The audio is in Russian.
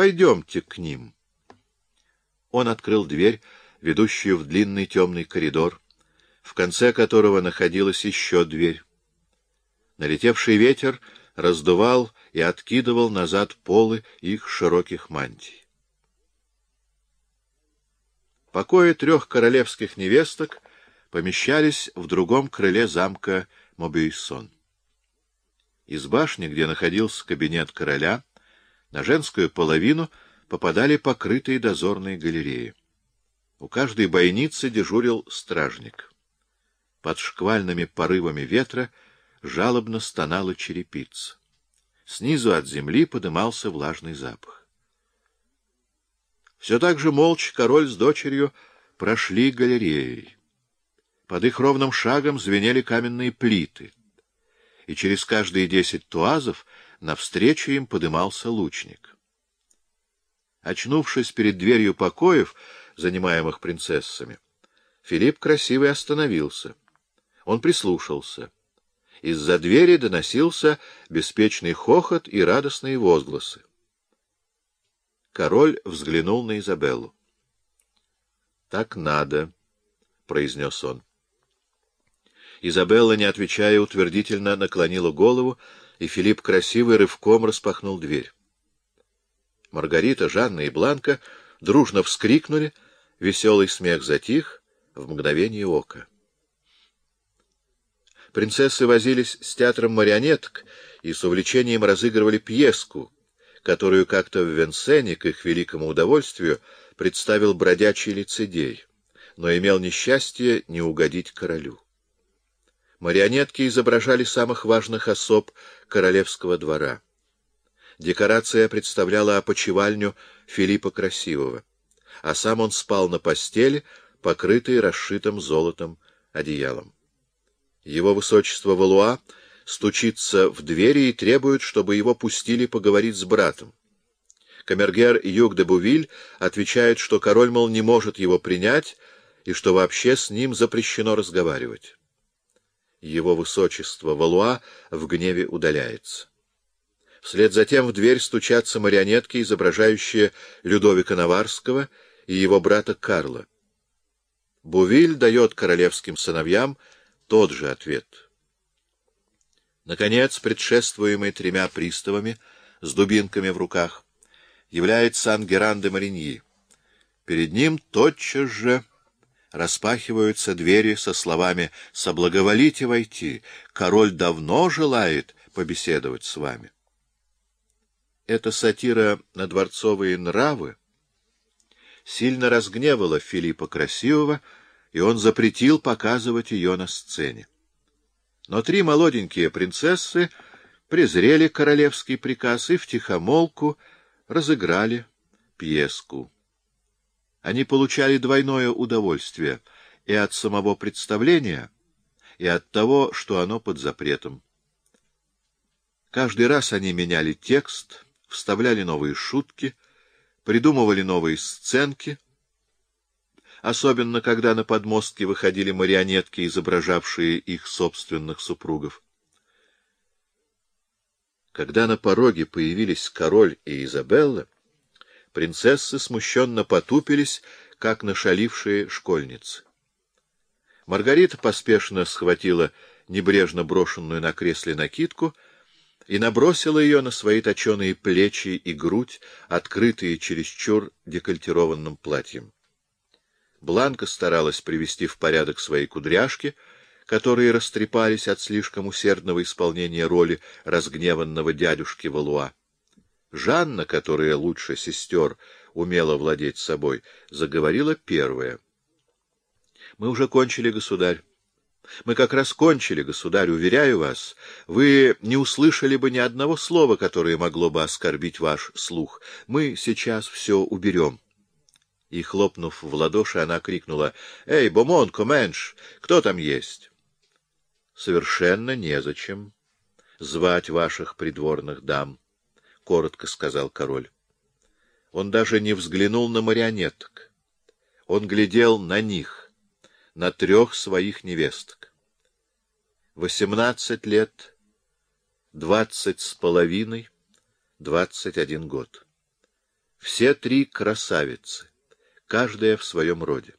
Пойдемте к ним. Он открыл дверь, ведущую в длинный темный коридор, в конце которого находилась еще дверь. Налетевший ветер раздувал и откидывал назад полы их широких мантий. Покои трех королевских невесток помещались в другом крыле замка Мобюйсон. Из башни, где находился кабинет короля, на женскую половину попадали покрытые дозорные галереи. У каждой бойницы дежурил стражник. Под шквальными порывами ветра жалобно стонала черепица. Снизу от земли подымался влажный запах. Все так же молча король с дочерью прошли галереей. Под их ровным шагом звенели каменные плиты, и через каждые десять туазов навстречу им подымался лучник. Очнувшись перед дверью покоев, занимаемых принцессами, Филипп красивый остановился. Он прислушался. Из-за двери доносился беспечный хохот и радостные возгласы. Король взглянул на Изабеллу. — Так надо, — произнес он. Изабелла, не отвечая, утвердительно наклонила голову, и Филипп красивый рывком распахнул дверь. Маргарита, Жанна и Бланка дружно вскрикнули, веселый смех затих в мгновение ока. Принцессы возились с театром марионеток и с увлечением разыгрывали пьеску, которую как-то в Венсене, к их великому удовольствию, представил бродячий лицедей, но имел несчастье не угодить королю. Марионетки изображали самых важных особ королевского двора. Декорация представляла опочивальню Филиппа Красивого, а сам он спал на постели, покрытой расшитым золотом одеялом. Его высочество Валуа стучится в двери и требует, чтобы его пустили поговорить с братом. Камергер Юг де Бувиль отвечает, что король, мол, не может его принять и что вообще с ним запрещено разговаривать его высочество Валуа в гневе удаляется. Вслед за тем в дверь стучатся марионетки, изображающие Людовика Наварского и его брата Карла. Бувиль дает королевским сыновьям тот же ответ. Наконец, предшествуемый тремя приставами с дубинками в руках, является Ангеран де Мариньи. Перед ним тотчас же распахиваются двери со словами «Соблаговолите войти, король давно желает побеседовать с вами». Эта сатира на дворцовые нравы сильно разгневала Филиппа Красивого, и он запретил показывать ее на сцене. Но три молоденькие принцессы презрели королевский приказ и втихомолку разыграли пьеску. Они получали двойное удовольствие и от самого представления, и от того, что оно под запретом. Каждый раз они меняли текст, вставляли новые шутки, придумывали новые сценки, особенно когда на подмостке выходили марионетки, изображавшие их собственных супругов. Когда на пороге появились король и Изабелла, принцессы смущенно потупились, как нашалившие школьницы. Маргарита поспешно схватила небрежно брошенную на кресле накидку и набросила ее на свои точеные плечи и грудь, открытые чересчур декольтированным платьем. Бланка старалась привести в порядок свои кудряшки, которые растрепались от слишком усердного исполнения роли разгневанного дядюшки Валуа. Жанна, которая лучше сестер умела владеть собой, заговорила первая. — Мы уже кончили, государь. Мы как раз кончили, государь, уверяю вас. Вы не услышали бы ни одного слова, которое могло бы оскорбить ваш слух. Мы сейчас все уберем. И, хлопнув в ладоши, она крикнула, — Эй, Бомон, Коменш, кто там есть? — Совершенно незачем звать ваших придворных дам коротко сказал король. Он даже не взглянул на марионеток. Он глядел на них, на трех своих невесток. Восемнадцать лет, двадцать с половиной, двадцать один год. Все три красавицы, каждая в своем роде.